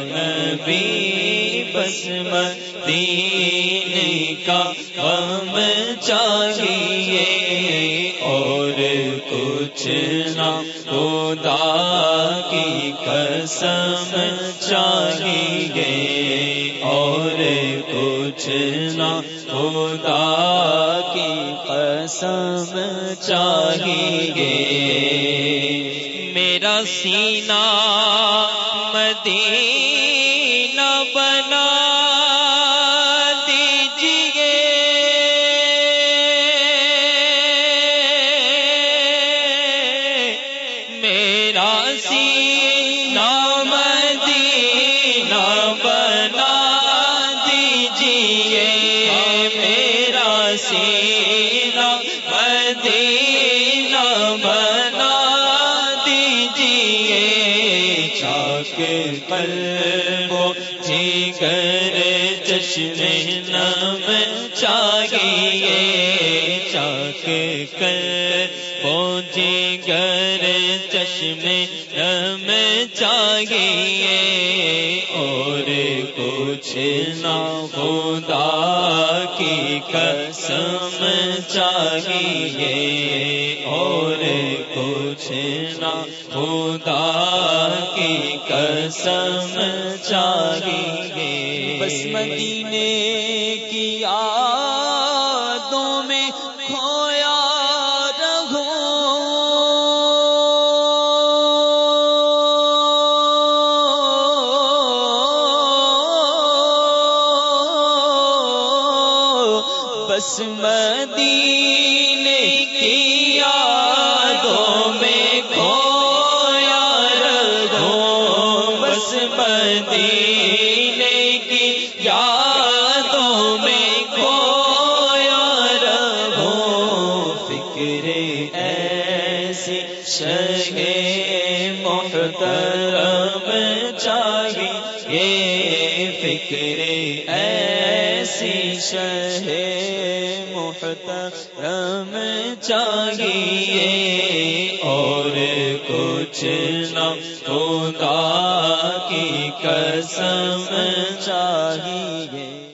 نبی بس مدینے کا غم چاہیے اور کچھ نہ خدا کی قسم چاہیے اور کچھ نہ خدا کی قسم چاہیے میرا سینہ مدینہ میرا مدینہ بنا دیجیے چاک قلبو جگر چشم نم چاہیے۔ چاک کر پہنچی گر چشم نم چاہیے اور کچھ نہ خدا کی قسم چاہیے اور کچھ نہ خدا کی قسم چاہیے۔ بس مدینے کی یادوں رہو بس مدینے کی یادوں میں کھویا رہو بس مدینے کی یادوں میں کھویا رہو فکر ایسی شہ محترم چاہیے فکر ایسی ایسی شہ محترم چاہیے اور کچھ نہ ہوگا کی قسم چاہیے۔